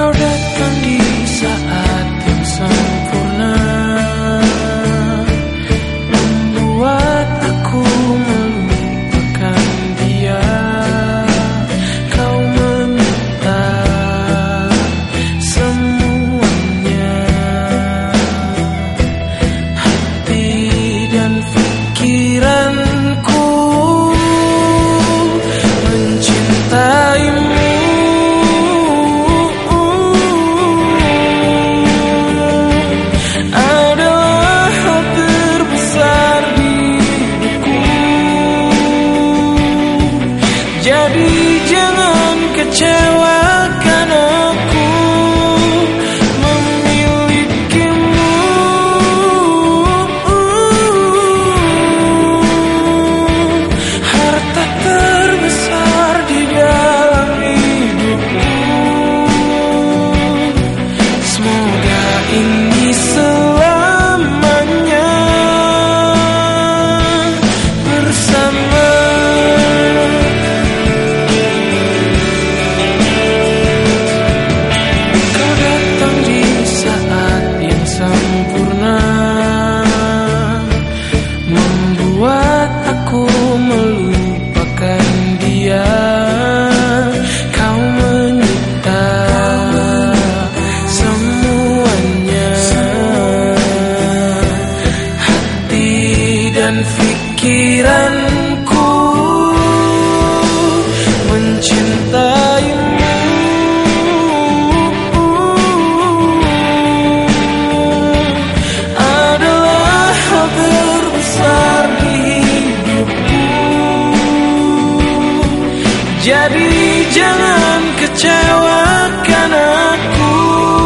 有人。mengecewakan aku memilikimu. Harta terbesar di dalam hidupku. Semoga ini Jadi jangan kecewakan aku.